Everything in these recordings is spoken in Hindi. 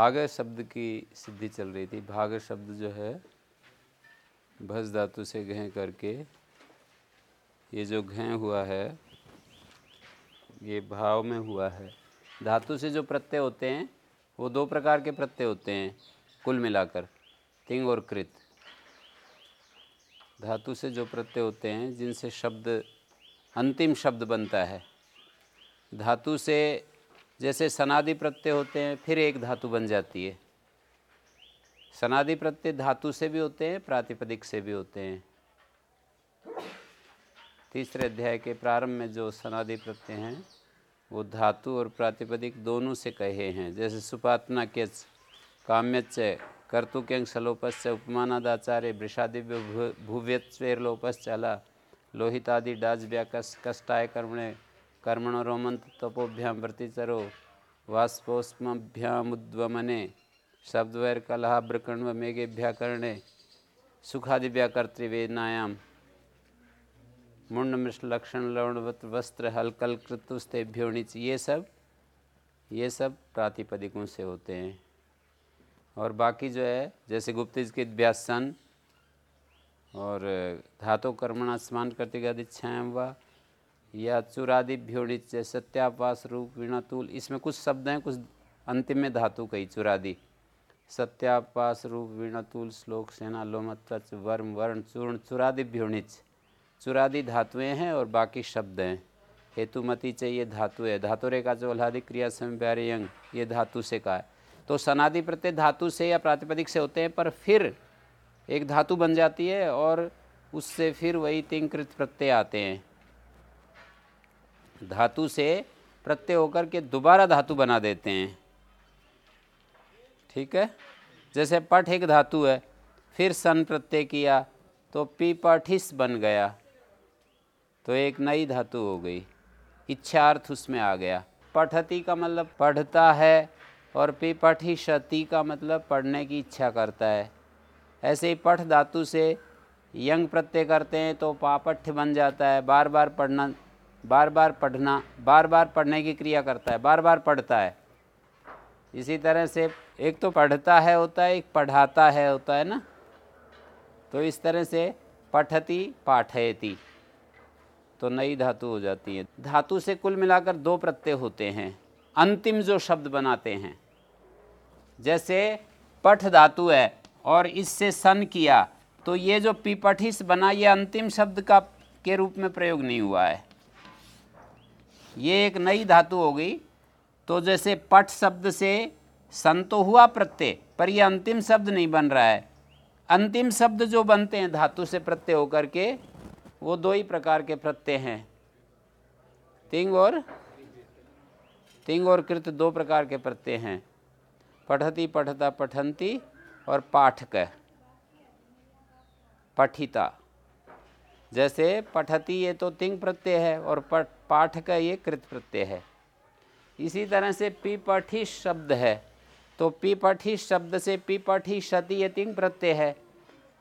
भाग शब्द की सिद्धि चल रही थी। भाग शब्द जो है, भस धातु से घे करके, ये जो घे हुआ है, ये भाव में हुआ है। धातु से जो प्रत्यय होते हैं, वो दो प्रकार के प्रत्यय होते हैं, कुल मिलाकर, तिंग और कृत। धातु से जो प्रत्यय होते हैं, जिनसे शब्द, अंतिम शब्द बनता है, धातु से जैसे सनादि प्रत्यय होते हैं, फिर एक धातु बन जाती है। सनादि प्रत्यय धातु से भी होते हैं, प्रातिपदिक से भी होते हैं। तीसरे अध्याय के प्रारंभ में जो सनादि प्रत्यय हैं, वो धातु और प्रातिपदिक दोनों से कहे हैं। जैसे सुपातना के काम्यच कर्तुक्यंग सलोपश्च उपमानादाचार्य वृषादिव्य भूव्यत्वेरलोपश्च अला लोहितादि डाज व्याकस कष्टाय कर्मणे कर्मण रोमंत तपोभ्याम वर्तिचरो वाष्पोस्मभ्यामुद्वमने शब्दवैर कलह ब्रकण्व मेघेभ्याकरणे सुखादिव्याकर्तृवेदनायाम मुंड लक्षण लवणवत वस्त्र हलकल कृतुस्तेभ्योणिच ये सब ये सब प्रातिपदिकों से होते हैं। और बाकी जो है, जैसे गुप्तिज के व्यासन और धातु कर्मणा स्मान करते गदिच्छायाम व या चुरादिभ्योणित सत्यापास रूप वीणातुल इसमें कुछ शब्द हैं, कुछ अंतिम में धातु कही, चुरादि। सत्यापास रूप वीणातुल श्लोक, सेना लोमत्वच वर्म, वर्ण, चूर्ण चुरादिभ्योणिच चुरादि धातुएँ हैं और बाकी शब्द हैं। हेतुमति चाहिए धातु है। धातु रेखा चोल्हादि क्रिया समव्यारियंग ये धातु से का है। तो सनादि प्रत्यय धातु से या प्रातिपदिक से होते हैं, पर फिर एक धातु बन जाती है और उससे फिर वही तिंकृत प्रत्यय आते हैं। धातु से प्रत्यय होकर के दोबारा धातु बना देते हैं। ठीक है? जैसे पठ एक धातु है, फिर सन प्रत्यय किया तो पी पठिस बन गया तो एक नई धातु हो गई। इच्छार्थ उसमें आ गया। पठती का मतलब पढ़ता है, और पी पठी शती का मतलब पढ़ने की इच्छा करता है। ऐसे ही पठ धातु से यंग प्रत्यय करते हैं तो पापठ्य बन जाता है। बार बार पढ़ना बार बार पढ़ना बार बार पढ़ने की क्रिया करता है बार बार पढ़ता है। इसी तरह से एक तो पढ़ता है होता है, एक पढ़ाता है होता है ना? तो इस तरह से पठती, पाठयती तो नई धातु हो जाती है। धातु से कुल मिलाकर दो प्रत्यय होते हैं। अंतिम जो शब्द बनाते हैं, जैसे पठ धातु है और इससे सन किया तो ये जो पिपठिस बना, ये अंतिम शब्द का के रूप में प्रयोग नहीं हुआ है। ये एक नई धातु हो गई। तो जैसे पट शब्द से सन तो हुआ प्रत्यय, पर यह अंतिम शब्द नहीं बन रहा है। अंतिम शब्द जो बनते हैं धातु से प्रत्यय होकर के, वो दो ही प्रकार के प्रत्यय हैं। तिंग और तिंग और कृत दो प्रकार के प्रत्यय हैं। पठती पठता पठंती और पाठक। पठिता। जैसे पठती ये तो तिंग प्रत्यय है और पठ पाठ का ये कृत प्रत्यय है। इसी तरह से पी शब्द है। तो पी शब्द से पी शति ये तिंग प्रत्यय है।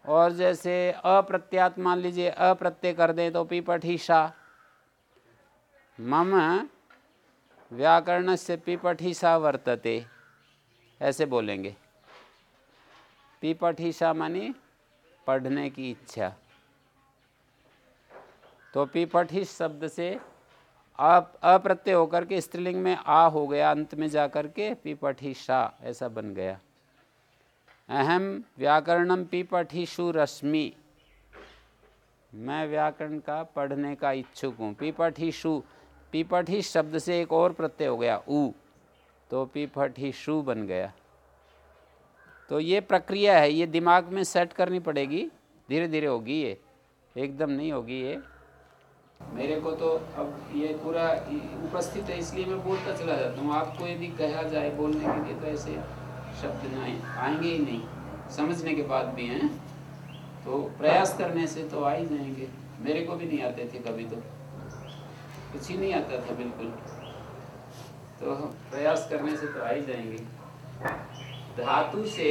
और जैसे अप्रत्यात मान लीजिए, अप्रत्यय कर दें तो पी शा। मम व्याकरण से पी सा वर्तते, ऐसे बोलेंगे। पी सा मानी पढ़ने की इच्छा। तो पीपठी शब्द से अप्रत्यय होकर के स्त्रीलिंग में आ हो गया, अंत में जा कर के पीपठी शाह ऐसा बन गया। अहम व्याकरणम पीपठीशु रश्मि। मैं व्याकरण का पढ़ने का इच्छुक हूँ। पीपठीशु पीपठी शब्द से एक और प्रत्यय हो गया ऊ तो पीपठीशु बन गया। तो ये प्रक्रिया है, ये दिमाग में सेट करनी पड़ेगी। धीरे धीरे होगी ये, एकदम नहीं होगी ये। मेरे को तो अब ये पूरा उपस्थित है, इसलिए मैं बोलता चला जाता हूँ। आपको यदि कहा जाए बोलने के लिए तो ऐसे शब्द ना आएँगे ही नहीं। समझने के बाद भी हैं। तो प्रयास करने से तो आ ही जाएँगे। मेरे को भी नहीं आते थे कभी तो। कुछ ही नहीं आता था बिल्कुल। तो प्रयास करने से तो आ ही जाएँगे। धातु से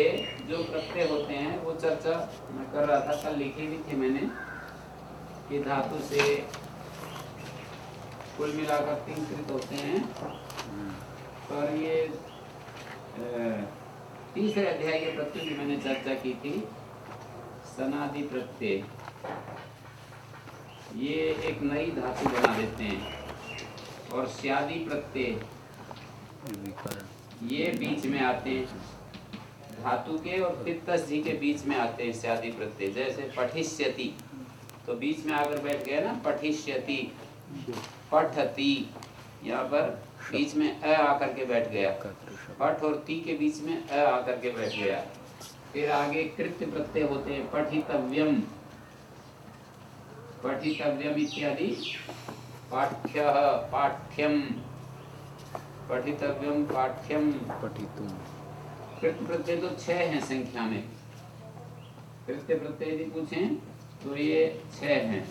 जो प्रत्यय होते हैं, वो चर्चा मैं कर रहा था, कल लिखी भी थी मैंने कि धातु से कुल मिलाकर तीन कृत होते हैं। पर ये तीसरे अध्याय के प्रत्यय की मैंने चर्चा की थी, सनादि प्रत्यय। ये एक नई धातु बना देते हैं। और स्यादि प्रत्यय, ये बीच में आते हैं। धातु के और तिप्तस जी के बीच में आते हैं स्यादि प्रत्यय। जैसे पठिष्यति तो बीच में आकर बैठ गए ना, पठिष्यति। पठती यहाँ पर बीच में अ आकर के बैठ गया। पठ और ती के बीच में अ आकर के बैठ गया। फिर आगे कृत्य प्रत्यय होते हैं पठितव्यम। पठितव्यम इत्यादि। पाठ्य पाठ्यम। पठितव्यम पाठ्यम। पठितुम। कृत्य प्रत्यय तो छह हैं संख्या में। कृत्य प्रत्यय यदि पूछें तो ये छह हैं।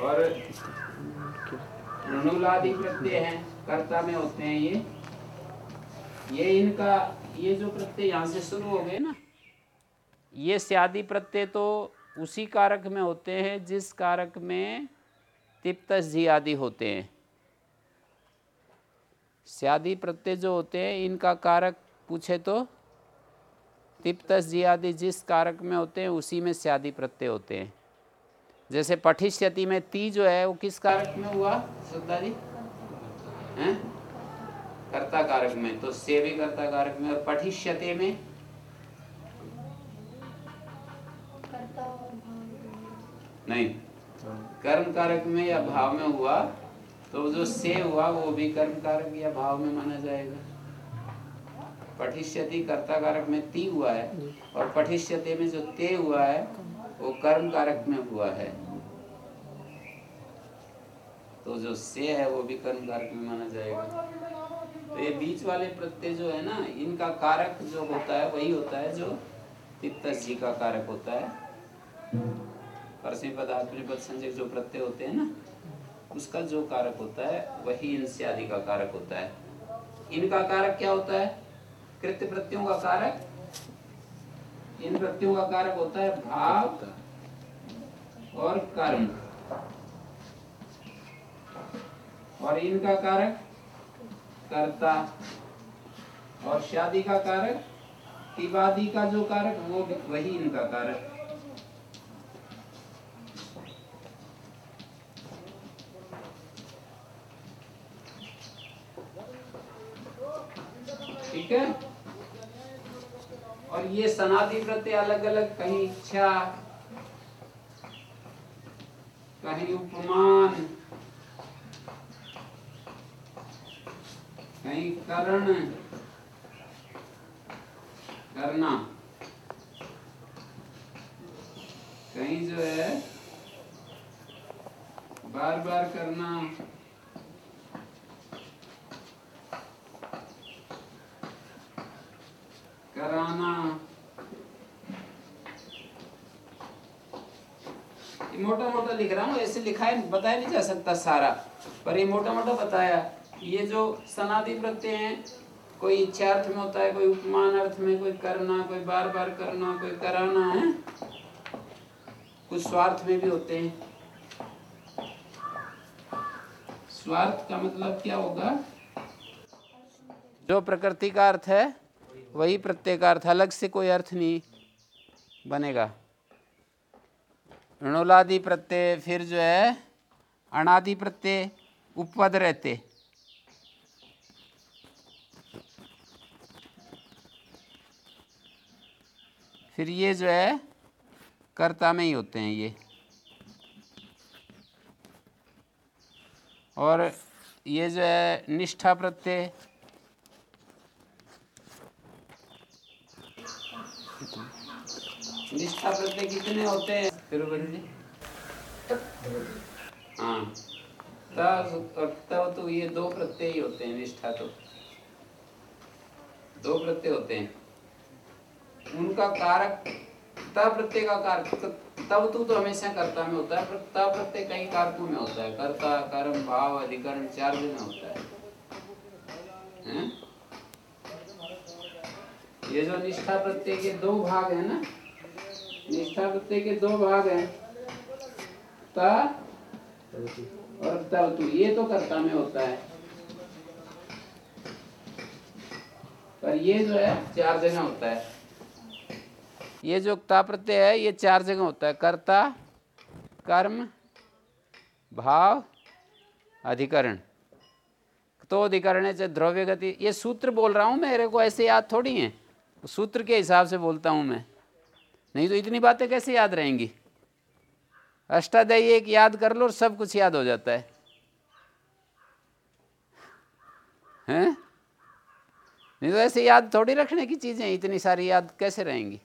और ऋणुलादि प्रत्यय हैं, कर्ता में होते हैं ये। ये इनका, ये जो प्रत्यय यहाँ से शुरू हो गए ना, ये स्यादि प्रत्यय तो उसी कारक में होते हैं जिस कारक में तिप्तस जी आदि होते हैं। स्यादि प्रत्यय जो होते हैं, इनका कारक पूछे तो तिप्तस जी आदि जिस कारक में होते हैं, उसी में स्यादि प्रत्यय होते हैं। जैसे पठिष्यति में ती जो है, वो किस कारक में हुआ श्रद्धा जी हैं? कर्ता कारक में तो से भी कर्ता कारक में, और पठिष्यते में? नहीं। कर्म कारक में या भाव में हुआ तो जो से हुआ, वो भी कर्म कारक या भाव में माना जाएगा। पठिष्यति कर्ता कारक में ती हुआ है और पठिष्यते में जो ते हुआ है, वो कर्म कारक में हुआ है। तो जो से है, वो भी कर्म कारक में माना जाएगा। तो ये बीच वाले प्रत्यय जो है ना, इनका कारक जो होता है, वही होता है जो तिप्तस जी का कारक होता है। परसों पद आत्मनिपद संजय, जो प्रत्यय होते हैं ना उसका जो कारक होता है, वही इनसे आदि का कारक होता है। इनका कारक क्या होता है? कृत्य प्रत्ययों का कारक? इन प्रत्ययों का कारक होता है भाव और कर्म। और इनका कारक? कर्ता। और शादी का कारक? का जो कारक, वो वही इनका कारक ठीक है सनादि प्रत्यय अलग अलग, कहीं इच्छा, कहीं उपमान कहीं करण, करना। कहीं जो है, बार बार कराना ये मोटा मोटा लिख रहा हूँ, ऐसे लिखा है, बताया नहीं जा सकता सारा। पर ये मोटा मोटा बताया, ये जो सनादि प्रत्यय हैं, कोई इच्छार्थ में होता है, कोई उपमान अर्थ में, कोई करना, कोई बार बार करना, कोई कराना, है? कुछ स्वार्थ में भी होते हैं। स्वार्थ का मतलब क्या होगा? जो प्रकृति का अर्थ है, वही प्रत्यय का अर्थ, अलग से कोई अर्थ नहीं बनेगा। ऋणोलादि प्रत्यय फिर जो है अनादि प्रत्यय उपपद रहते। फिर ये जो है, कर्ता में ही होते हैं ये। और ये जो है निष्ठा प्रत्यय निष्ठा प्रत्यय कितने होते हैं? तिरुपति जी? हाँ। तब तो ये दो प्रत्यय ही होते हैं निष्ठा तो। दो प्रत्यय होते हैं। उनका कारक तब प्रत्यय का कारक तब तू तो हमेशा कर्ता में होता है पर तब प्रत्यय कई कारकों में होता है। कर्ता कर्म भाव अधिकरण चार में होता है। हैं? ये जो निष्ठा प्रत्यय के दो भाग है ना निष्ठा प्रत्यय के दो भाग हैं। ता और तब तू ये तो कर्ता में होता है। पर ये जो है, चार जगह होता है। ये जो ता प्रत्यय है, ये चार जगह होता है। कर्ता, कर्म, भाव, अधिकरण। तो अधिकरण है द्रव्य गति ये सूत्र बोल रहा हूँ, मेरे को ऐसे याद थोड़ी है। सूत्र के हिसाब से बोलता हूँ मैं। नहीं तो इतनी बातें कैसे याद रहेंगी? अष्टाध्यायी एक याद कर लो और सब कुछ याद हो जाता है। हैं? नहीं तो ऐसे याद थोड़ी रखने की चीज़ें, इतनी सारी याद कैसे रहेंगी?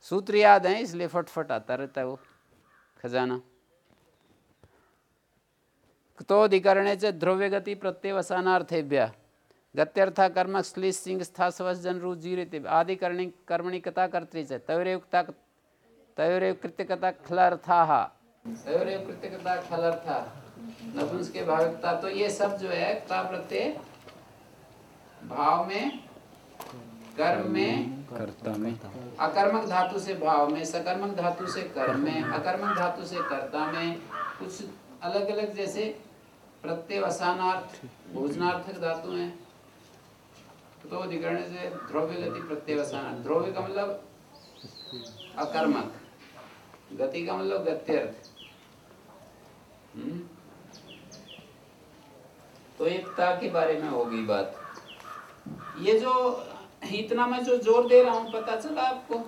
सूत्र याद है, इसलिए फटफट आता रहता है वो, खजाना। तो अधिकरण ध्रुव्य गति प्रत्यवसानार्थेभ्य। गत्यर्थ कर्म श्लीष सिंह स्था स्वस जन रू जीरित आदि कर्णी कर्मणि कथा कर्तृ च तयोरेयुक्ता तयोरेव कृत्यकता खलर्था। तयोरेव कृत्यकता खलर्था। नपुंस के भाविकता तो ये सब जो है ता प्रत्यय भाव में कर्म में कर्ता में। अकर्मक धातु से भाव में सकर्मक धातु से कर्म में अकर्मक धातु से कर्ता में कुछ अलग अलग जैसे प्रत्यवसानार्थ भोजनार्थक धातु हैं। तो अधिकरण से द्रव्य गति प्रत्यवसान द्रव्य का मतलब अकर्मक। गति का मतलब गत्यर्थ। हम्म? तो एकता के बारे में होगी बात। ये जो, इतना मैं जो ज़ोर दे रहा हूँ, पता चला आपको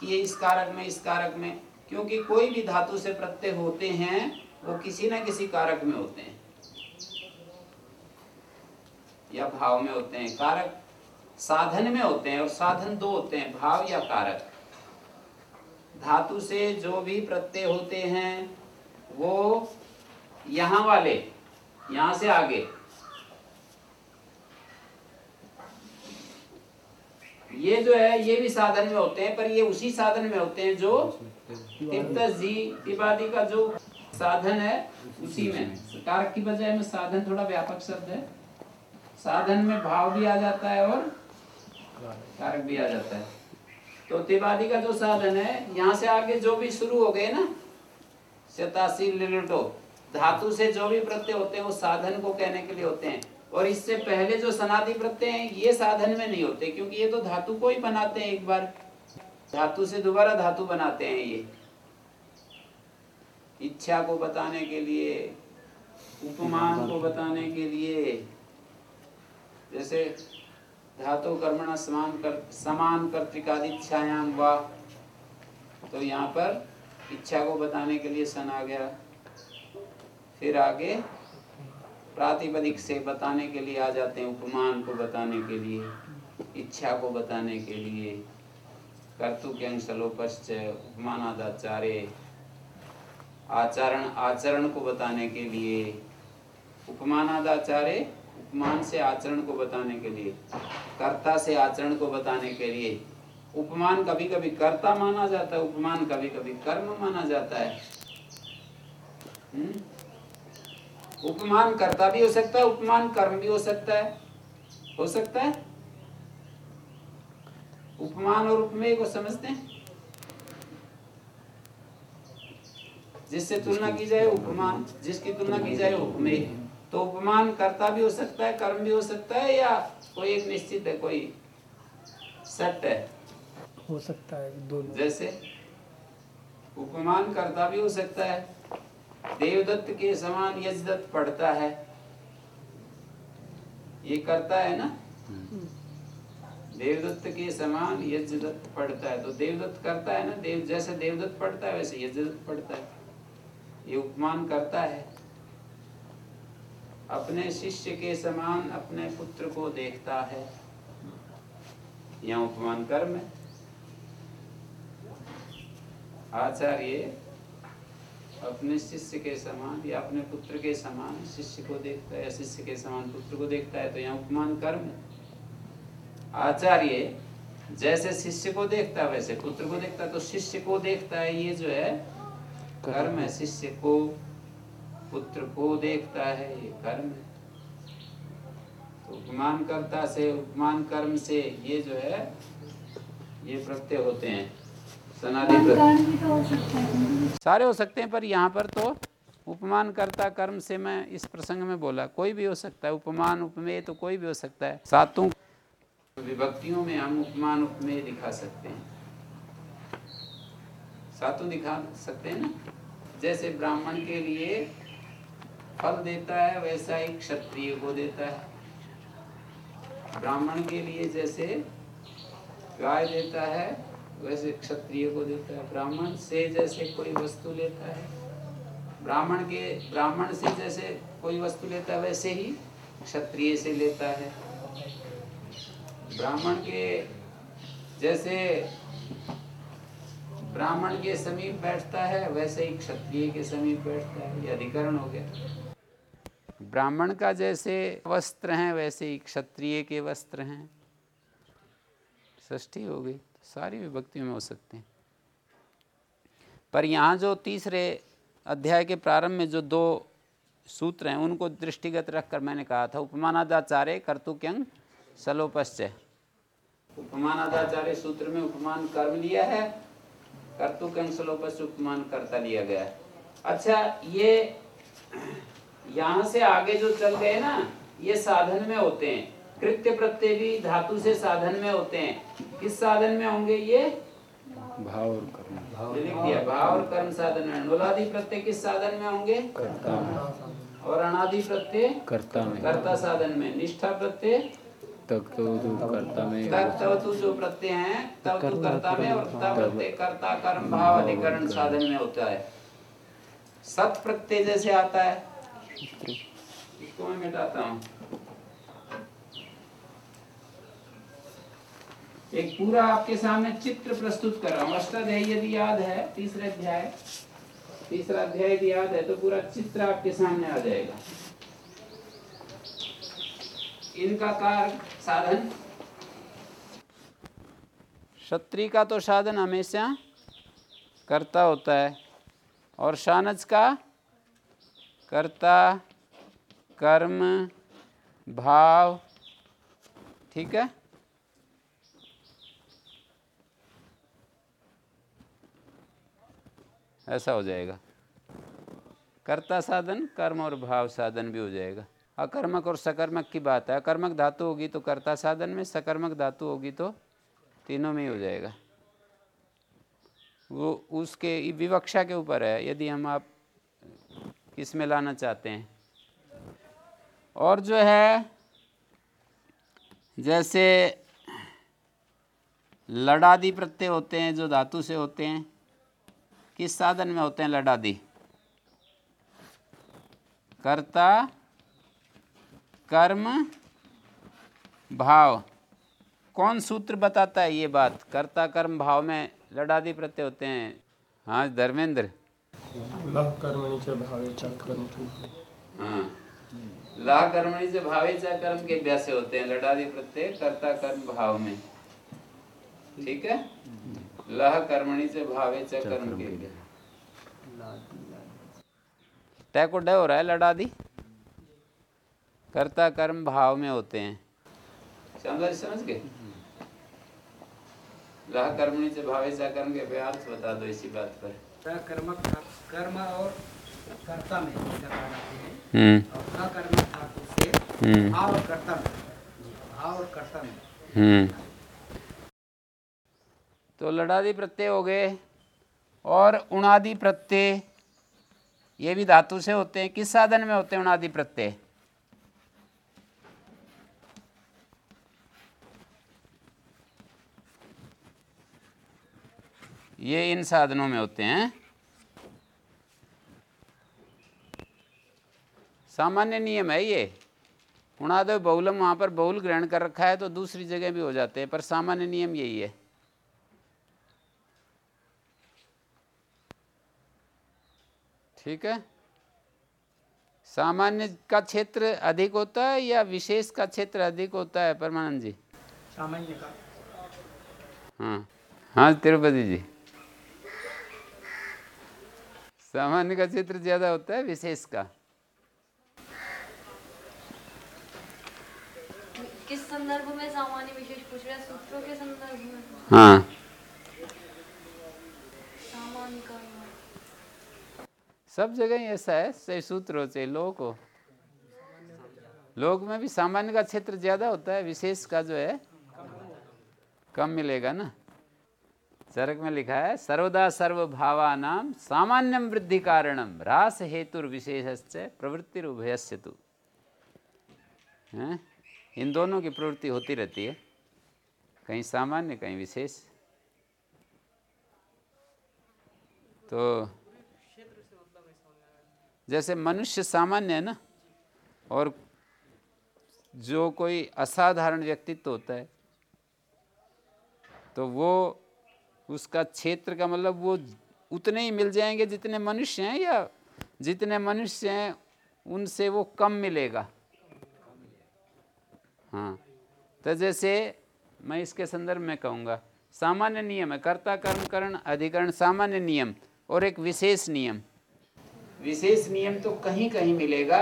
कि ये इस कारक में, इस कारक में, क्योंकि कोई भी धातु से प्रत्यय होते हैं, वो किसी ना किसी कारक में होते हैं। या भाव में होते हैं। कारक साधन में होते हैं और साधन दो होते हैं, भाव या कारक। धातु से जो भी प्रत्यय होते हैं, वो यहाँ वाले, यहाँ से आगे। ये जो है, ये भी साधन में होते हैं, पर ये उसी साधन में होते हैं जो तिबादी का जो साधन है, उसी में। कारक की बजाय में साधन थोड़ा व्यापक शब्द है। साधन में भाव भी आ जाता है और कारक भी आ जाता है। तो तिबादी का जो साधन है, यहाँ से आगे जो भी शुरू हो गए ना लिटो धातु से जो भी प्रत्यय होते हैं, वो साधन को कहने के लिए होते हैं। और इससे पहले जो सनादि प्रत्यय हैं, ये साधन में नहीं होते, क्योंकि ये तो धातु को ही बनाते हैं एक बार। धातु से दोबारा धातु बनाते हैं ये। इच्छा को बताने के लिए, उपमान को बताने के लिए जैसे धातु कर्मण समान कर, समान कर्तिकादि इच्छायाम वा। तो यहाँ पर इच्छा को बताने के लिए सन आ गया। फिर आगे प्रातिपदिक से बताने के लिए आ जाते हैं, उपमान को बताने के लिए, इच्छा को बताने के लिए। कर्तु के अंशलोपश्च उपमान आदाचार्य आचरण आचरण को बताने के लिए। उपमान आदाचार्य उपमान से आचरण को बताने के लिए कर्ता से आचरण को बताने के लिए। उपमान कभी कभी कर्ता माना जाता है उपमान कभी कभी कर्म माना जाता है। हुँ? हम्म? उपमान कर्ता भी हो सकता है उपमान कर्म भी हो सकता है। हो सकता है? उपमान और उपमेय को समझते हैं? जिससे तुलना की जाए उपमान जिसकी तुलना की जाए उपमेय। तो उपमान कर्ता भी हो सकता है कर्म भी हो सकता है या कोई एक निश्चित है कोई सत्य है? हो सकता है दोनों। जैसे उपमान कर्ता भी हो सकता है देवदत्त के समान यजदत्त पढ़ता है ये करता है ना? देवदत्त के समान यजदत्त पढ़ता है तो देवदत्त करता है ना? देव जैसे देवदत्त पढ़ता है वैसे यजदत्त पढ़ता है। ये उपमान करता है। अपने शिष्य के समान अपने पुत्र को देखता है। यह उपमान कर्म है। आचार्य, अपने शिष्य के समान या अपने पुत्र के समान शिष्य को देखता है या शिष्य के समान पुत्र को देखता है तो यहाँ उपमान कर्म है। आचार्य, जैसे शिष्य को देखता है वैसे पुत्र को देखता है तो शिष्य को देखता है, ये जो है, कर्म है। शिष्य को पुत्र को देखता है, ये कर्म है। उपमान कर्ता से उपमान कर्म से ये जो है, ये प्रत्यय होते हैं। सनादि प्रत्यय तो सारे हो सकते हैं, पर यहाँ पर तो उपमान कर्ता कर्म से मैं इस प्रसंग में बोला, कोई भी हो सकता है। उपमान, उपमेय तो कोई भी हो सकता है। सातों विभक्तियों में हम उपमान, उपमेय दिखा सकते हैं। सातों दिखा सकते हैं ना? जैसे ब्राह्मण के लिए फल देता है, वैसा ही क्षत्रिय को देता है। ब्राह्मण के लिए जैसे गाय देता है, वैसे क्षत्रिय को देता है। ब्राह्मण से जैसे कोई वस्तु लेता है, ब्राह्मण के, ब्राह्मण से जैसे कोई वस्तु लेता है, वैसे ही क्षत्रिय से लेता है। ब्राह्मण के जैसे ब्राह्मण के समीप बैठता है, वैसे ही क्षत्रिय के समीप बैठता है। ये अधिकरण हो गया। ब्राह्मण का जैसे वस्त्र हैं, वैसे ही क्षत्रिय के वस्त्र हैं। षष्ठी हो गई तो सारी विभक्तियों में हो सकते हैं। पर यहाँ जो तीसरे अध्याय के प्रारंभ में जो दो सूत्र हैं, उनको दृष्टिगत रखकर मैंने कहा था, उपमानादाचार्य कर्तुक्यंग सलोपश्चय उपमानादाचार्य सूत्र में उपमान कर्म लिया है कर्तुक्यंग सलोपश्च उपमान कर्ता लिया गया है। अच्छा ये यहाँ से आगे जो चल गए ना ये साधन में होते हैं। कृत्य प्रत्यय भी धातु से साधन में होते हैं। किस साधन में होंगे ये? भाव और कर्म। लिख दिया भाव और कर्म साधन में। नोलादि प्रत्यय किस साधन में होंगे? कर्ता में। और अनादि प्रत्यय? कर्ता में। कर्ता साधन में। निष्ठा प्रत्यय? तब तो जो कर्ता में तब तु जो प्रत्यय है तब तु कर्ता में और तब प्रत्यय कर्ता कर्म भाव अधिकरण साधन में होता है। सत प्रत्यय जैसे आता है। इसको मैं मिटाता हूँ एक पूरा आपके सामने चित्र प्रस्तुत कर रहा हूँ अष्टाध्याय यदि याद है तीसरे अध्याय तीसरा अध्याय यदि याद है तो पूरा चित्र आपके सामने आ जाएगा इनका कार साधन क्षत्रिय का तो साधन हमेशा करता होता है और शानज का कर्ता, कर्म, भाव, ठीक है? ऐसा हो जाएगा। कर्ता साधन, कर्म और भाव साधन भी हो जाएगा। अकर्मक और सकर्मक की बात है। अकर्मक धातु होगी तो कर्ता साधन में, सकर्मक धातु होगी तो तीनों में ही हो जाएगा। वो उसके, विवक्षा के ऊपर है। यदि हम आप किसमें लाना चाहते हैं? और जो है, जैसे लड़ादी प्रत्यय होते हैं, जो धातु से होते हैं, किस साधन में होते हैं लड़ादी? कर्ता, कर्म, भाव। कौन सूत्र बताता है ये बात? कर्ता, कर्म, भाव में लड़ादी प्रत्यय होते हैं। हाँ धर्मेंद्र। लह कर्मणि च भावे च क्रंतु हाँ। ला कर्मणि से भावे चा कर्म के अभ्यास से होते हैं, लड़ादी प्रत्यय, कर्ता कर्म भाव में। ठीक है? लह कर्मणि से भावे च कर्म के। टै को डय हो रहा है लड़ादी? कर्ता कर्म भाव में होते हैं। समझ समझ गए? लह कर्मणि से भावे चा कर्म के अभ्यास बता दो इसी बात पर। कर्म कर्म और कर्ता में लगाना है हम्म। और धातु से हम्म। भाव और कर्ता में भाव और कर्ता में। हम्म। तो लड़ादी प्रत्यय हो गए और उणादि प्रत्यय ये भी धातु से होते हैं किस साधन में होते हैं उणादि प्रत्यय? ये इन साधनों में होते हैं। सामान्य नियम है ये। उणादय बहुलम वहाँ पर बहुल ग्रहण कर रखा है तो दूसरी जगह भी हो जाते हैं पर सामान्य नियम यही है। ठीक है? सामान्य का क्षेत्र अधिक होता है या विशेष का क्षेत्र अधिक होता है परमानंद जी? सामान्य का। हाँ। हाँ तिरुपति जी। सामान्य का चित्र ज़्यादा होता है विशेष का। किस संदर्भ में सामान्य विशेष पूछ रहे हैं? सूत्रों के संदर्भ में। हाँ। सब जगह ही ऐसा है सही सूत्र होते लोग को। लोग में भी सामान्य का क्षेत्र ज़्यादा होता है विशेष का जो है कम मिलेगा ना। चरक में लिखा है, सर्वदा सर्वभावानाम सामान्यम वृद्धि कारणम रास हेतुर विशेष प्रवृत्ति उभयस्य तु इन दोनों की प्रवृत्ति होती रहती है। कहीं सामान्य, कहीं विशेष। तो जैसे मनुष्य सामान्य है ना, और जो कोई असाधारण व्यक्तित्व होता है तो वो उसका क्षेत्र का मतलब वो उतने ही मिल जाएँगे जितने मनुष्य हैं या जितने मनुष्य हैं उनसे वो कम मिलेगा? हाँ। तो जैसे मैं इसके संदर्भ में कहूँगा, सामान्य नियम है, कर्ता कर्म करण अधिकरण सामान्य नियम और एक विशेष नियम। विशेष नियम तो कहीं कहीं मिलेगा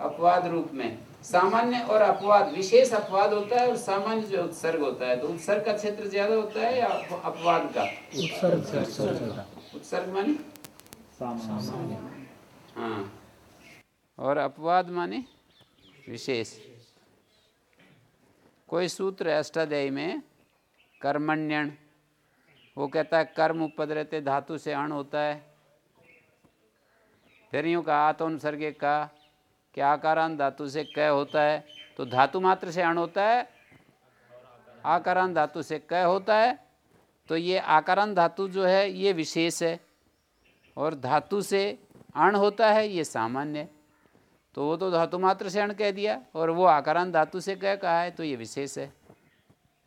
अपवाद रूप में। सामान्य और अपवाद विशेष अपवाद होता है और सामान्य जो उत्सर्ग होता है तो उत्सर्ग का क्षेत्र ज़्यादा होता है या अपवाद का? उत्सर्ग उत्सर्ग माने? हाँ। और अपवाद माने? विशेष। कोई सूत्र अष्टाध्यायी में? कर्मण्यण। वो कहता है कर्म उपद रहते धातु से अण होता है। फिर यूँ कहा आत्मसर्गे का कि आकारांत धातु से क होता है? तो धातु मात्र से अण होता है। आकारांत धातु से क होता है। तो ये आकारांत धातु जो है, ये विशेष है। और धातु से अण होता है, ये सामान्य तो वो तो धातु मात्र से अण कह दिया। और वो आकारांत धातु से कह कहा है तो ये विशेष है।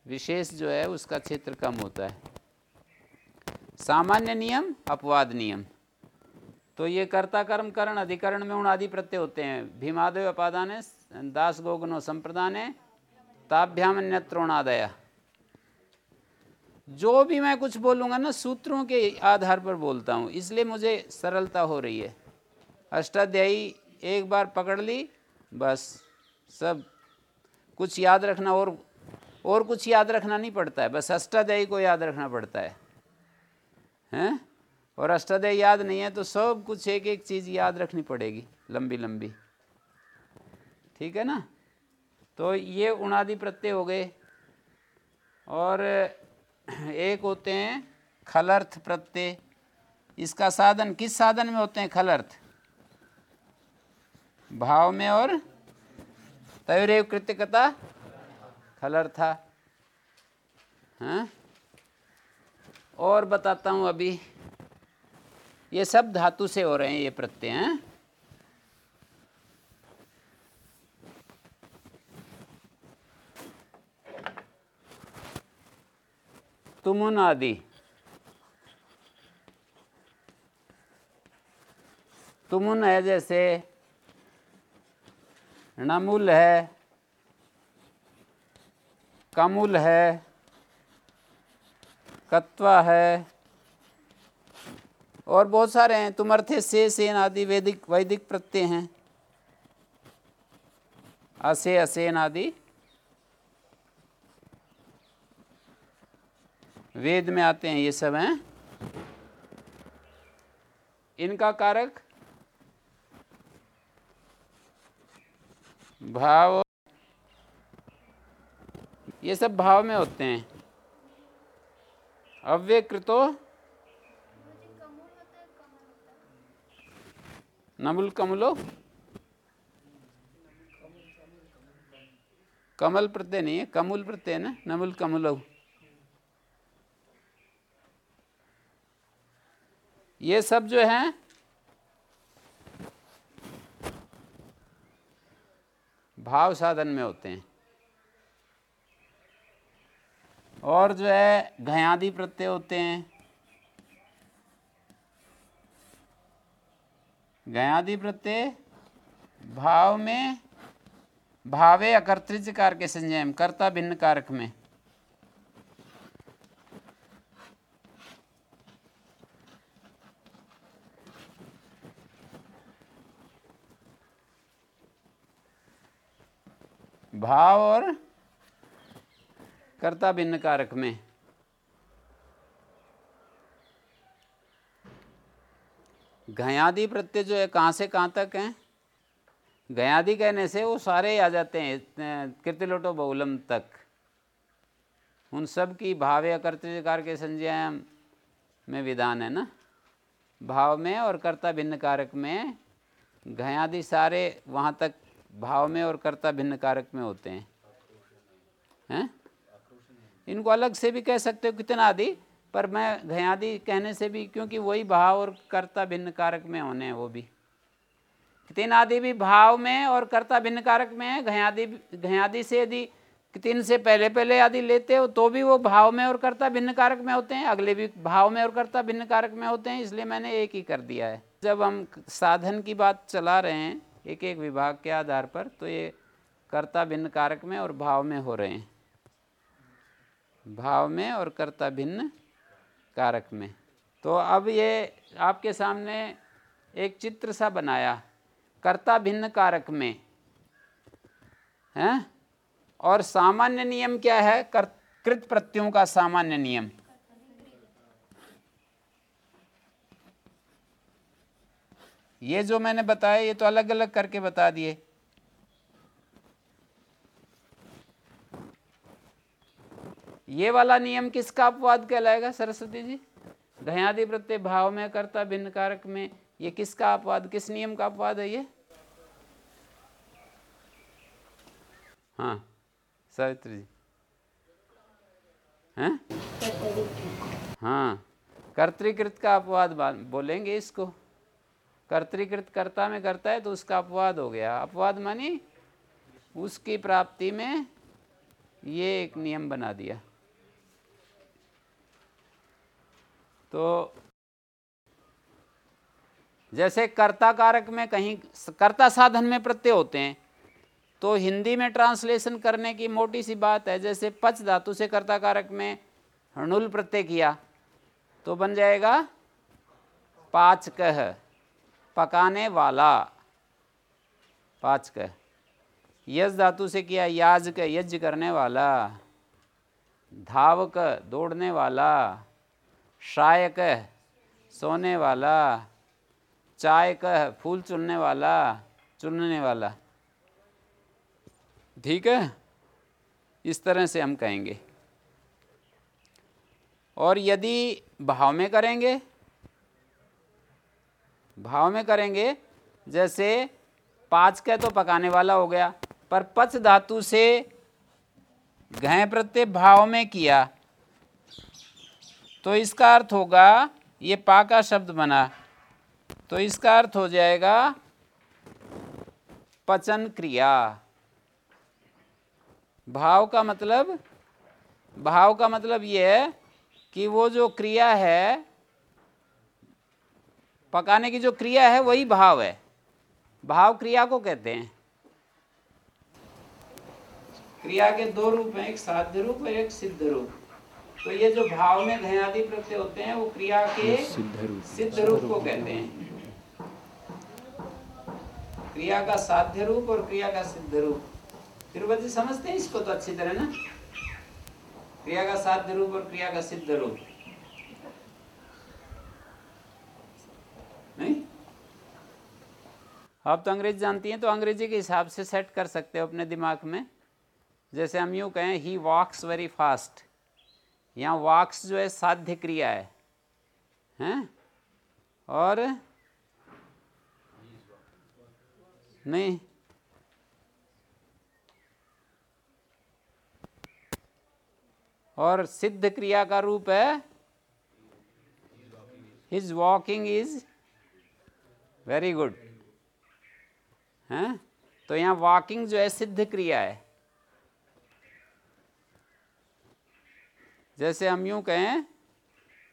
विशेष जो है, उसका क्षेत्र कम होता है। सामान्य नियम, अपवाद नियम। तो ये कर्ता कर्म करण अधिकरण में उन आदि प्रत्यय होते हैं। भीमादय अपादान दास गोगनो संप्रदान ताभ्याम अन्यत्रोणादय जो भी मैं कुछ बोलूँगा ना, सूत्रों के आधार पर बोलता हूँ, इसलिए मुझे सरलता हो रही है। अष्टाध्यायी, एक बार पकड़ ली, बस, सब कुछ याद रखना और और कुछ याद रखना नहीं पड़ता है, बस अष्टाध्यायी को याद रखना पड़ता है। हैं? और अष्टाध्यायी याद नहीं है तो सब कुछ एक एक चीज़ याद रखनी पड़ेगी लंबी लंबी ठीक है ना? तो ये उणादि प्रत्यय हो गए। और एक होते हैं खलर्थ प्रत्यय। इसका साधन किस साधन में होते हैं खलर्थ? भाव में और तयरेव कृत्यकता खलर्था। हाँ? और बताता हूँ अभी। ये सब धातु से हो रहे हैं, ये प्रत्यय, हैं? तुमुन आदि तुमुन है जैसे, नमुल है, कमुल है, कत्वा है और बहुत सारे हैं। तुमर्थे से, सेन आदि वैदिक वैदिक प्रत्यय हैं। असे, असेन आदि। वेद में आते हैं ये सब, हैं। इनका कारक? भाव। ये सब भाव में होते हैं। अव्यकृतो नमुल कमलो? कमल प्रत्यय नहीं है, कमुल प्रत्यय ना, नमुल कमलो। ये सब जो हैं, भाव साधन में होते हैं। और जो है, घयादि प्रत्यय होते हैं। गयादि प्रत्यय भाव में भावे अकर्तृज कार के संजय कर्ता भिन्न कारक में। भाव और कर्ता भिन्न कारक में। घयादि प्रत्यय जो है, कहाँ से कहाँ तक हैं? घयादि कहने से वो सारे आ जाते हैं कृतिलोटो बहुलम तक। उन सब की भाव या कर्तव्यकार के संज्ञा में विधान है ना? भाव में और कर्ता भिन्न कारक में घयादि सारे वहाँ तक भाव में और कर्ता भिन्न कारक में होते हैं। हैं? इनको अलग से भी कह सकते हो, कितना आदि? पर मैं घयादि कहने से भी, क्योंकि वही भाव और कर्ता भिन्न कारक में होने हैं वो भी। तीन आदि भी भाव में और कर्ता भिन्न कारक में है घयादि घयादि से यदि तीन से पहले पहले आदि लेते हो तो भी वो भाव में और कर्ता भिन्न कारक में होते हैं, अगले भी भाव में और कर्ता भिन्न कारक में होते हैं, इसलिए मैंने एक ही कर दिया है। जब हम साधन की बात चला रहे हैं, एक एक विभाग के आधार पर तो ये कर्ता भिन्न कारक में और भाव में हो रहे हैं। भाव में और कर्ता भिन्न कारक में। तो अब ये आपके सामने एक चित्र सा बनाया, कर्ता भिन्न कारक में। हैं? और सामान्य नियम क्या है? कर कृत प्रत्ययों का सामान्य नियम। ये जो मैंने बताया, ये तो अलग अलग करके बता दिए। ये वाला नियम किसका अपवाद कहलाएगा, सरस्वती जी? घयादि प्रत्यय भाव में करता, भिन्न कारक में, ये किसका अपवाद, किस नियम का अपवाद है ये? हाँ सावित्री जी। हैं? हाँ कर्तिकृत का अपवाद बोलेंगे इसको। कर्तिकृत कर्ता में करता है तो उसका अपवाद हो गया। अपवाद मानी, उसकी प्राप्ति में ये एक नियम बना दिया। तो जैसे कर्ता कारक में कहीं, कर्ता साधन में प्रत्यय होते हैं तो हिंदी में ट्रांसलेशन करने की मोटी सी बात है, जैसे पच धातु से कर्ता कारक में हणुल प्रत्यय किया तो बन जाएगा पाच कह पकाने वाला। पाच कह यज धातु से किया याज क यज्ञ करने वाला। धावक, दौड़ने वाला। शायक सोने वाला चाय कह फूल चुनने वाला चुनने वाला। ठीक है? इस तरह से हम कहेंगे। और यदि भाव में करेंगे, भाव में करेंगे, जैसे पाँच का तो पकाने वाला हो गया, पर पच धातु से घय प्रत्यय भाव में किया तो इसका अर्थ होगा, ये पा का शब्द बना। तो इसका अर्थ हो जाएगा पचन क्रिया। भाव का मतलब भाव का मतलब ये है कि वो जो क्रिया है, पकाने की जो क्रिया है, वही भाव है। भाव क्रिया को कहते हैं। क्रिया के दो रूप हैं, एक साध्य रूप और एक सिद्ध रूप। तो ये जो भाव में घयादि प्रत्यय होते हैं वो क्रिया के सिद्ध रूप को कहते हैं। क्रिया का साध्य रूप और क्रिया का सिद्ध रूप। फिर बच्चे समझते हैं इसको तो अच्छी तरह ना? क्रिया का साध्य रूप और क्रिया का सिद्ध रूप। नहीं? आप तो अंग्रेज़ी जानती हैं तो अंग्रेज़ी के हिसाब से सेट कर सकते हो अपने दिमाग में। जैसे हम यूँ कहें ही वॉक्स वेरी फास्ट यहाँ वॉक्स जो है साध्य क्रिया है, हैं? और नहीं। और सिद्ध क्रिया का रूप है his walking is very good हैं? तो यहाँ वॉकिंग जो है सिद्ध क्रिया है। जैसे हम यूँ कहें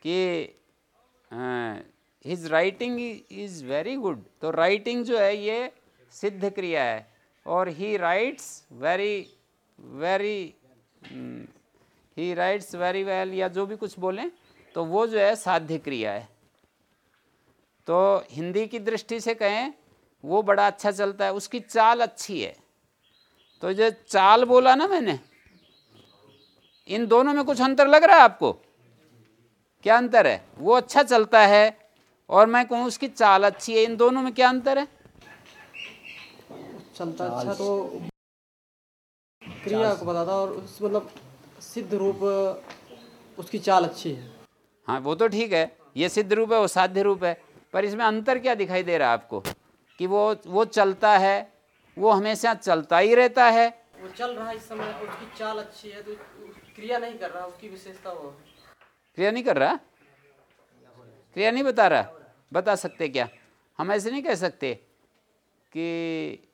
कि his writing is very good तो राइटिंग जो है ये सिद्ध क्रिया है। और he writes very very he writes very well या जो भी कुछ बोलें तो वो जो है साध्य क्रिया है। तो हिंदी की दृष्टि से कहें, वो बड़ा अच्छा चलता है, उसकी चाल अच्छी है। तो जो चाल बोला ना मैंने इन दोनों में कुछ अंतर लग रहा है आपको? क्या अंतर है? वो अच्छा चलता है और मैं कहूँ उसकी चाल अच्छी है इन दोनों में क्या अंतर है? चलता अच्छा तो क्रिया को बताता और उस मतलब सिद्ध रूप उसकी चाल अच्छी है। हाँ वो तो ठीक है। ये सिद्ध रूप है वो साध्य रूप है। पर इसमें अंतर क्या दिखाई दे रहा है आपको? कि वो वो चलता है वो हमेशा चलता ही रहता है। वो चल रहा है इस समय उसकी चाल अच्छी है तो क्रिया नहीं कर रहा, उसकी विशेषता वो क्रिया नहीं कर रहा? क्रिया नहीं बता रहा? बता सकते क्या? हम ऐसे नहीं कह सकते कि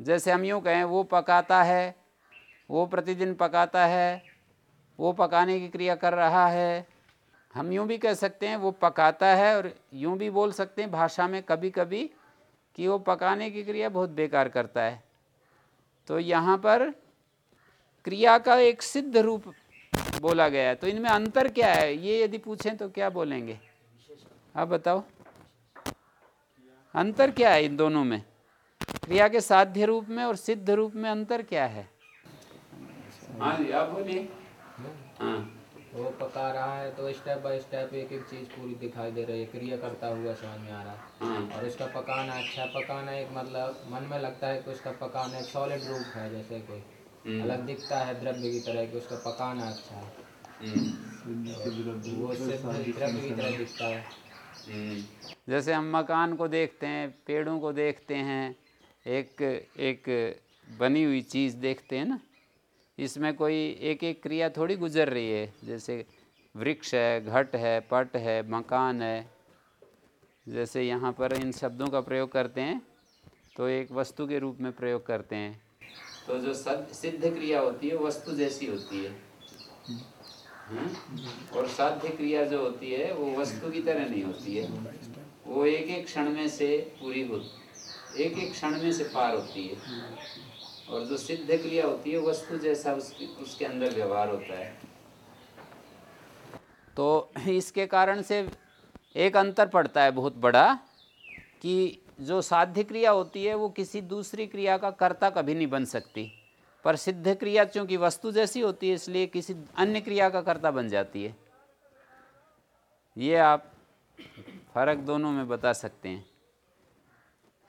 जैसे हम यूँ कहें, वो पकाता है, वो प्रतिदिन पकाता है, वो पकाने की क्रिया कर रहा है। हम यूँ भी कह सकते हैं, वो पकाता है और यूँ भी बोल सकते हैं भाषा में कभी कभी कि वो पकाने की क्रिया बहुत बेकार करता है। तो यहाँ पर क्रिया का एक सिद्ध रूप बोला गया है। तो इनमें अंतर क्या है? ये यदि पूछें तो क्या बोलेंगे? आप बताओ। अंतर क्या है इन दोनों में? क्रिया के साध्य रूप में और सिद्ध रूप में अंतर क्या है? हाँ जी आप बोलिए। हाँ। वो पका रहा है तो स्टेप बाय स्टेप एक एक चीज़ पूरी दिखाई दे रही है क्रिया करता हुआ समझ में आ रहा है। हाँ और उसका पकाना अच्छा पकाना एक मतलब मन में लगता है कि उसका पकाना एक सॉलिड रूप है जैसे कोई अलग दिखता है द्रव्य की तरह कि उसका पकाना अच्छा है। वो द्रव्य की तरह दिखता है। जैसे हम मकान को देखते हैं पेड़ों को देखते हैं एक एक बनी हुई चीज़ देखते हैं ना इसमें कोई एक एक क्रिया थोड़ी गुजर रही है, जैसे वृक्ष है, घट है, पट है, मकान है। जैसे यहाँ पर इन शब्दों का प्रयोग करते हैं तो एक वस्तु के रूप में प्रयोग करते हैं। तो जो सद सिद्ध क्रिया होती है वस्तु जैसी होती है। हम्म? और साध्य क्रिया जो होती है, वो वस्तु की तरह नहीं होती है। वो एक एक क्षण में से पूरी होती एक एक क्षण में से पार होती है। और जो सिद्ध क्रिया होती है, वस्तु जैसा उसकी, उसके अंदर व्यवहार होता है। तो इसके कारण से एक अंतर पड़ता है बहुत बड़ा, कि जो साध्य क्रिया होती है, वो किसी दूसरी क्रिया का कर्ता कभी नहीं बन सकती। पर सिद्ध क्रिया चूँकि वस्तु जैसी होती है, इसलिए किसी अन्य क्रिया का कर्ता बन जाती है। ये आप फ़र्क दोनों में बता सकते हैं।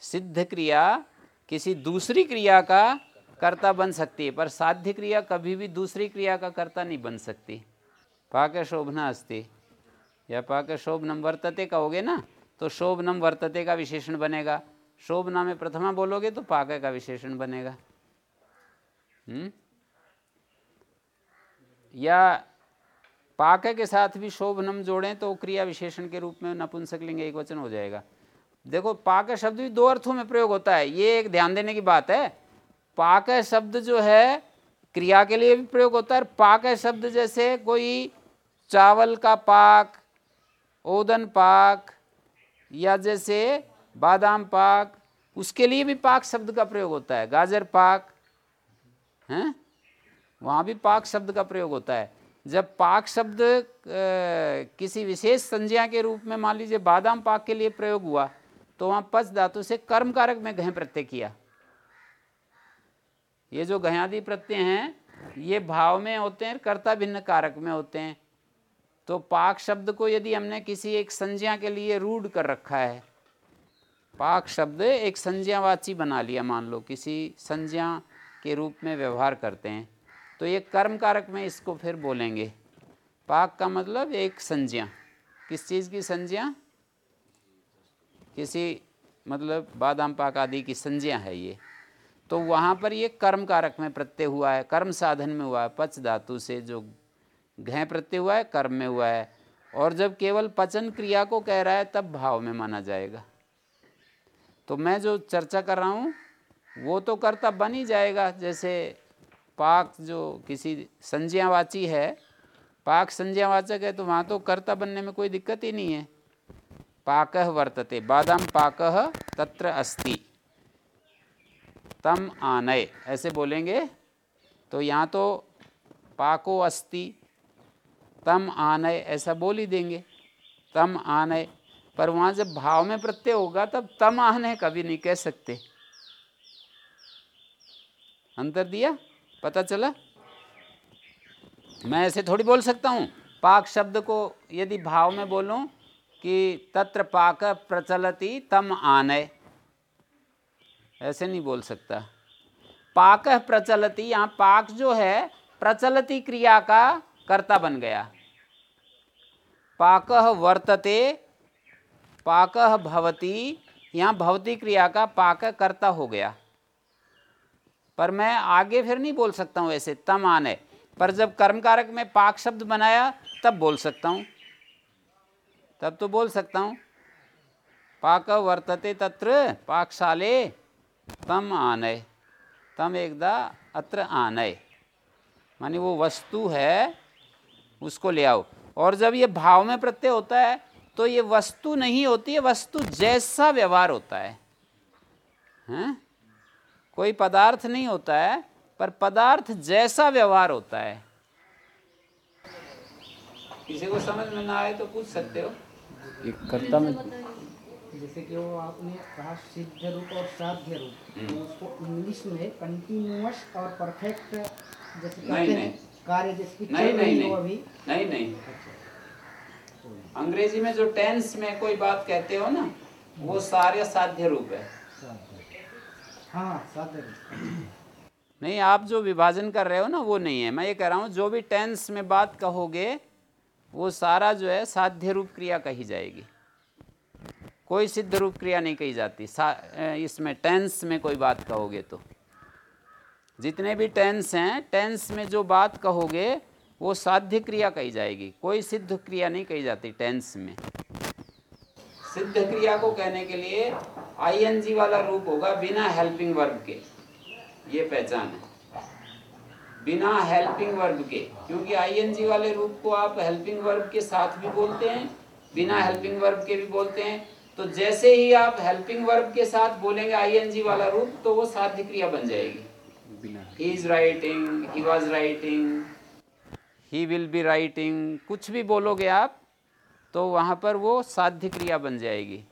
सिद्ध क्रिया किसी दूसरी क्रिया का कर्ता बन सकती है, पर साध्य क्रिया कभी भी दूसरी क्रिया का कर्ता नहीं बन सकती। पाक शोभना अस्ति। या पाक शोभनम वर्तते कहोगे ना तो शोभनम वर्तते का विशेषण बनेगा। शोभना में प्रथमा बोलोगे तो पाक का विशेषण बनेगा। हुँ? या पाक के साथ भी शोभनम जोड़ें तो क्रिया विशेषण के रूप में नपुंसकलिंग एक वचन हो जाएगा। देखो, पाक शब्द भी दो अर्थों में प्रयोग होता है, ये एक ध्यान देने की बात है। पाक शब्द जो है, क्रिया के लिए भी प्रयोग होता है। पाक शब्द जैसे कोई चावल का पाक, ओदन पाक, या जैसे बादाम पाक, उसके लिए भी पाक शब्द का प्रयोग होता है। गाजर पाक, हैं? वहाँ भी पाक शब्द का प्रयोग होता है। जब पाक शब्द किसी विशेष संज्ञा के रूप में मान लीजिए बादाम पाक के लिए प्रयोग हुआ तो वहाँ पच धातु से कर्म कारक में गह प्रत्यय किया। ये जो गयादि प्रत्यय हैं, ये भाव में होते हैं, कर्ता भिन्न कारक में होते हैं। तो पाक शब्द को यदि हमने किसी एक संज्ञा के लिए रूढ़ कर रखा है, पाक शब्द एक संज्ञावाची बना लिया, मान लो, किसी संज्ञा के रूप में व्यवहार करते हैं तो ये कर्म कारक में इसको फिर बोलेंगे। पाक का मतलब एक संज्ञा। किस चीज़ की संज्ञा? किसी मतलब बादाम पाक आदि की संज्ञा है ये। तो वहाँ पर ये कर्म कारक में प्रत्यय हुआ है, कर्म साधन में हुआ है, पच धातु से जो घय प्रत्यय हुआ है, कर्म में हुआ है। और जब केवल पचन क्रिया को कह रहा है, तब भाव में माना जाएगा। तो मैं जो चर्चा कर रहा हूँ, वो तो कर्ता बन ही जाएगा। जैसे पाक जो किसी संज्ञावाची है, पाक संज्ञावाचक है तो वहाँ तो कर्ता बनने में कोई दिक्कत ही नहीं है। पाक वर्तते, बादाम पाक तत्र अस्ति। तम आनय। ऐसे बोलेंगे तो यहाँ तो पाको अस्ति, तम आनय, ऐसा बोल ही देंगे। तम आनय, पर वहाँ जब भाव में प्रत्यय होगा, तब तम आनय कभी नहीं कह सकते। अंतर दिया? पता चला? मैं ऐसे थोड़ी बोल सकता हूँ? पाक शब्द को यदि भाव में बोलूँ कि तत्र पाक प्रचलति तम आनय। ऐसे नहीं बोल सकता। पाक प्रचलति, यहाँ पाक जो है, प्रचलति क्रिया का कर्ता बन गया। पाक वर्तते, पाक भवती, यहाँ भवती क्रिया का पाक कर्ता हो गया। पर मैं आगे फिर नहीं बोल सकता हूँ ऐसे, तम आने। पर जब कर्म कारक में पाक शब्द बनाया, तब बोल सकता हूँ। तब तो बोल सकता हूँ। पाक वर्तते तत्र, पाकशाले। तम आनय। तम एकदा अत्र आनय। मानी वो वस्तु है, उसको ले आओ। और जब ये भाव में प्रत्यय होता है तो ये वस्तु नहीं होती है वस्तु जैसा व्यवहार होता है। हैं? कोई पदार्थ नहीं होता है, पर पदार्थ जैसा व्यवहार होता है। किसी को समझ में ना आए तो पूछ सकते हो? कर्ता में जैसे कि वो आपने कहा सिद्ध रूप और साध्य रूप। तो उसको इंग्लिश में कंटिन्यूअस और परफेक्ट जैसे कहते नहीं। हैं कार्य जैसे कि नहीं नहीं नहीं अभी। नहीं। नहीं अंग्रेज़ी में जो टेंस में कोई बात कहते हो ना वो सारे साध्य रूप है। हाँ साध्य रूप। नहीं आप जो विभाजन कर रहे हो ना वो नहीं है। मैं ये कह रहा हूँ जो भी टेंस में बात कहोगे वो सारा जो है साध्य रूप क्रिया कही जाएगी। कोई सिद्ध रूप क्रिया नहीं कही जाती। इसमें टेंस में कोई बात कहोगे तो। जितने भी टेंस हैं टेंस में जो बात कहोगे, वो साध्य क्रिया कही जाएगी। कोई सिद्ध क्रिया नहीं कही जाती टेंस में। सिद्ध क्रिया को कहने के लिए आईएनजी वाला रूप होगा बिना हेल्पिंग वर्ब के। ये पहचान है। बिना हेल्पिंग वर्ब के। क्योंकि आईएनजी वाले रूप को आप हेल्पिंग वर्ब के साथ भी बोलते हैं, बिना हेल्पिंग वर्ब के भी बोलते हैं। तो जैसे ही आप हेल्पिंग वर्ब के साथ बोलेंगे आईएनजी वाला रूप तो वो साध्य क्रिया बन जाएगी। He is writing he was writing he will be writing कुछ भी बोलोगे आप तो वहाँ पर वो साध्य क्रिया बन जाएगी।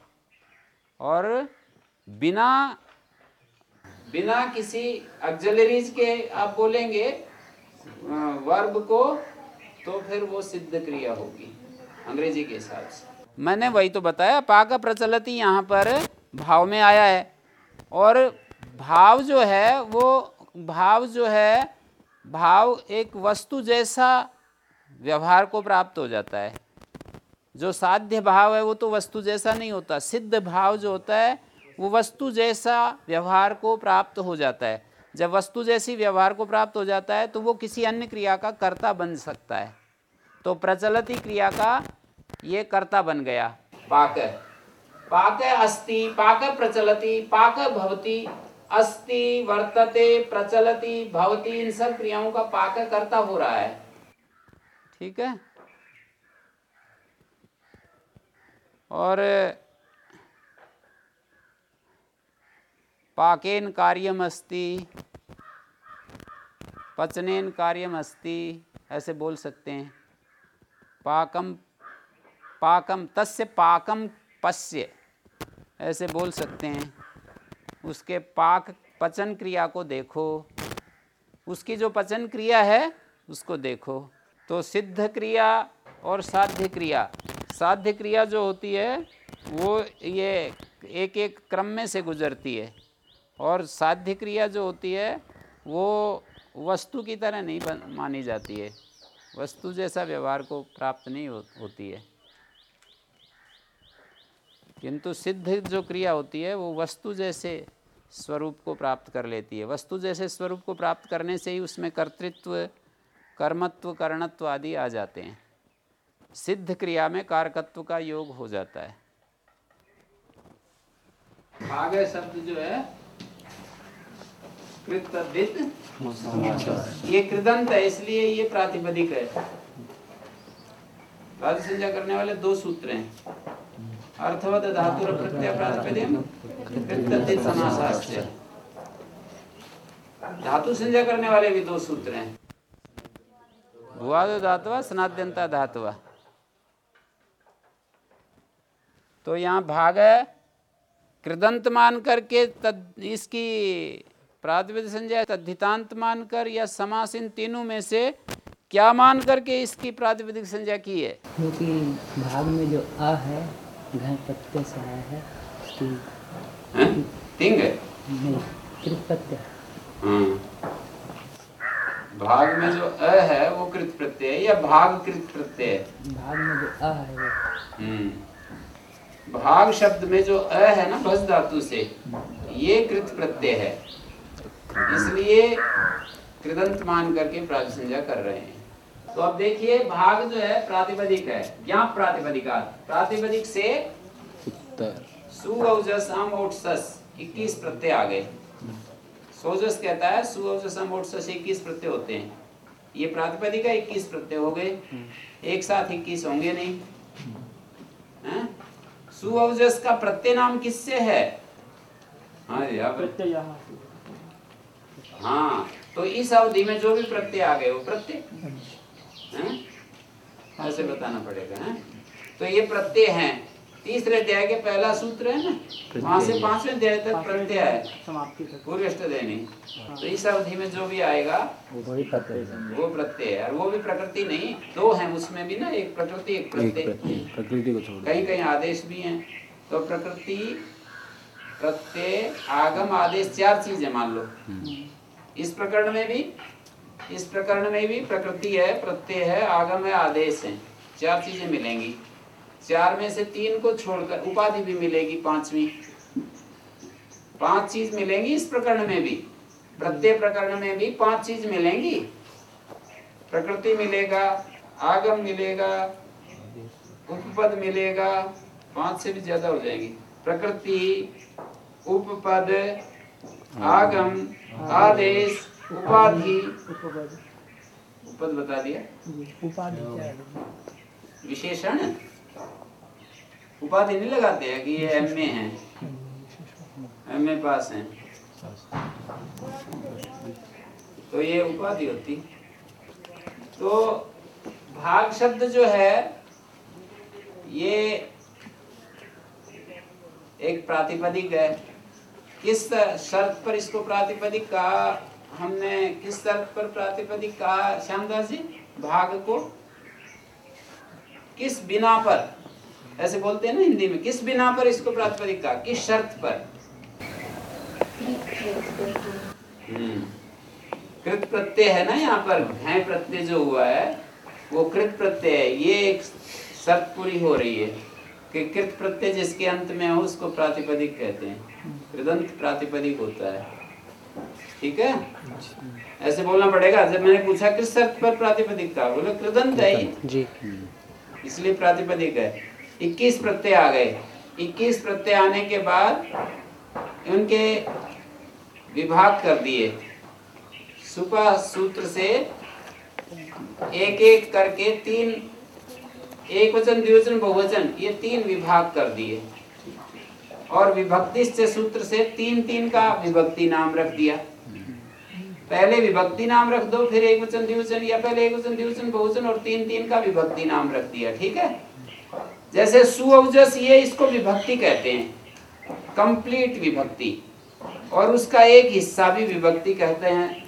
और बिना बिना किसी ऑक्सिलरीज के आप बोलेंगे वर्ब को तो फिर वो सिद्ध क्रिया होगी अंग्रेज़ी के हिसाब से। मैंने वही तो बताया, पाक प्रचलति यहाँ पर भाव में आया है। और भाव जो है, वो भाव जो है, भाव एक वस्तु जैसा व्यवहार को प्राप्त हो जाता है। जो साध्य भाव है, वो तो वस्तु जैसा नहीं होता। सिद्ध भाव जो होता है, वो वस्तु जैसा व्यवहार को प्राप्त हो जाता है। जब वस्तु जैसी व्यवहार को प्राप्त हो जाता है तो वो किसी अन्य क्रिया का कर्ता बन सकता है। तो प्रचलति क्रिया का ये कर्ता बन गया। पाक। पाक अस्ति, पाक प्रचलति, पाक भवति, अस्ति वर्तते, प्रचलति, भवति, इन सब क्रियाओं का पाक कर्ता हो रहा है। ठीक है? और पाकेन कार्यम अस्ति, पचनेन कार्यम अस्ति, ऐसे बोल सकते हैं। पाकम पाकम तस्य पाकम पश्य। ऐसे बोल सकते हैं। उसके पाक पचन क्रिया को देखो। उसकी जो पचन क्रिया है उसको देखो। तो सिद्ध क्रिया और साध्य क्रिया। साध्य क्रिया जो होती है वो ये एक एक क्रम में से गुजरती है। और साध्य क्रिया जो होती है वो वस्तु की तरह नहीं मानी जाती है। वस्तु जैसा व्यवहार को प्राप्त नहीं हो, होती है। किंतु सिद्ध जो क्रिया होती है, वो वस्तु जैसे स्वरूप को प्राप्त कर लेती है। वस्तु जैसे स्वरूप को प्राप्त करने से ही उसमें कर्तृत्व, कर्मत्व, कर्णत्व आदि आ जाते हैं। सिद्ध क्रिया में कारकत्व का योग हो जाता है। भाग शब्द जो है ये कृदंत है, इसलिए ये प्रातिपदिक है। करने वाले दो सूत्र हैं। अर्थवत धातु प्रत्यय प्रातिपदिक कृतदित समासास्य धातु संज्ञा करने वाले भी दो सूत्र हैं। भुआदो धातुवा स्नाद्यंता धातुवा। तो यहाँ भाग है कृदंत मान करके तद इसकी प्रातिपदिक संज्ञा तद्धितांत मानकर या समास इन तीनों में से क्या मान करके इसकी प्रातिपदिक संज्ञा की है? क्योंकि भाग में जो आ है घय प्रत्यय से आया है नहीं कृत हाँ। भाग में जो अ है वो कृत प्रत्यय है या भाग कृत प्रत्यय है? भाग में जो आ है वो। हम्म। भाग शब्द में जो अ है ना भस धातु से ये कृत प्रत्यय है। इसलिए कृदंत मान करके प्राज संज्ञा कर रहे हैं। तो अब देखिए भाग जो है प्रातिपदिक है। ज्ञाप प्रातिपदिका प्रातिपदिक से उत्तर। ओटसस 21 प्रत्यय आ गए। सोजस कहता है ओटसस 21 प्रत्यय होते हैं। ये प्रातिपदिक का 21 प्रत्यय हो गए। एक साथ 21 होंगे नहीं। हैं? सुवजस का प्रत्यय नाम किससे है? हाँ प्रत्यय हाँ तो इस अवधि में जो भी प्रत्यय आ गए वो प्रत्यय? हैं? ऐसे बताना पड़ेगा हैं? तो ये प्रत्यय हैं। तीसरे अध्याय के पहला सूत्र है ना? वहाँ से पाँचवें अध्याय तक प्रत्यय है। समाप्ति तक। पूर्व नहीं। तो इस अवधि में जो भी आएगा वो प्रत्यय है। वो प्रत्यय है। और वो भी प्रकृति नहीं दो हैं उसमें भी ना एक प्रकृति एक प्रत्यय। प्रत्यय प्रकृति को छोड़। कहीं कहीं आदेश भी हैं। तो प्रकृति प्रत्यय आगम आदेश चार चीज़ें मान लो। इस प्रकरण में भी इस प्रकरण में भी प्रकृति है, प्रत्यय है, आगम है, आदेश है। चार चीज़ें मिलेंगी। चार में से तीन को छोड़कर उपाधि भी मिलेगी पांचवी। पाँच चीज़ मिलेंगी इस प्रकरण में भी। प्रत्यय प्रकरण में भी पाँच चीज़ मिलेंगी। प्रकृति मिलेगा, आगम मिलेगा, उपपद मिलेगा, पाँच से भी ज़्यादा हो जाएँगी। प्रकृति, उपपद, आगम, आदेश उपाधि। उपपद बता दिया। उपाधि क्या है? विशेषण? उपाधि नहीं लगाते हैं कि ये एम ए है। एम ए पास है। तो ये उपाधि होती। तो भाग शब्द जो है ये एक प्रातिपदिक है। किस शर्त पर इसको प्रातिपदिक कहा हमने किस शर्त पर प्रातिपदिक कहा श्यामदास जी? भाग को। किस बिना पर? ऐसे बोलते हैं ना हिंदी में, किस बिना पर इसको प्रातिपदिक कहा? किस शर्त पर? हम्म। कृत प्रत्यय है ना यहाँ पर? है प्रत्यय जो हुआ है, वो कृत प्रत्यय है। ये एक शर्त पूरी हो रही है कि कृत प्रत्यय जिसके अंत में हो, उसको प्रातिपदिक कहते हैं। कृदंत प्रातिपदिक होता है। ठीक है? ऐसे बोलना पड़ेगा। जब मैंने पूछा किस शर्त पर प्रातिपदिक था? बोले कृदंत है। ये इसलिए प्रातिपदिक है। 21 प्रत्यय आ गए। 21 प्रत्यय आने के बाद उनके विभाग कर दिए। सुपा सूत्र से एक एक करके तीन एक वचन द्विवचन बहुवचन ये तीन विभाग कर दिए। और विभक्ति से सूत्र से तीन तीन का विभक्ति नाम रख दिया। पहले विभक्ति नाम रख दो, फिर एक वचन, द्विवचन, या पहले एक वचन, द्विवचन, बहुवचन, और तीन तीन का विभक्ति नाम रख दिया, ठीक है? जैसे सुअवजस ये इसको विभक्ति कहते हैं कंप्लीट विभक्ति, और उसका एक हिस्सा भी विभक्ति कहते हैं।